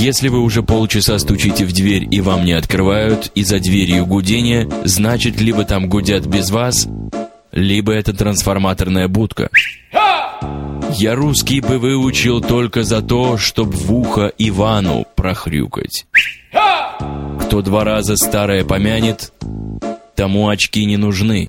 Если вы уже полчаса стучите в дверь и вам не открывают, и за дверью гудение, значит, либо там гудят без вас, либо это трансформаторная будка. Я русский бы выучил только за то, чтоб в ухо Ивану прохрюкать. Кто два раза старое помянет, тому очки не нужны.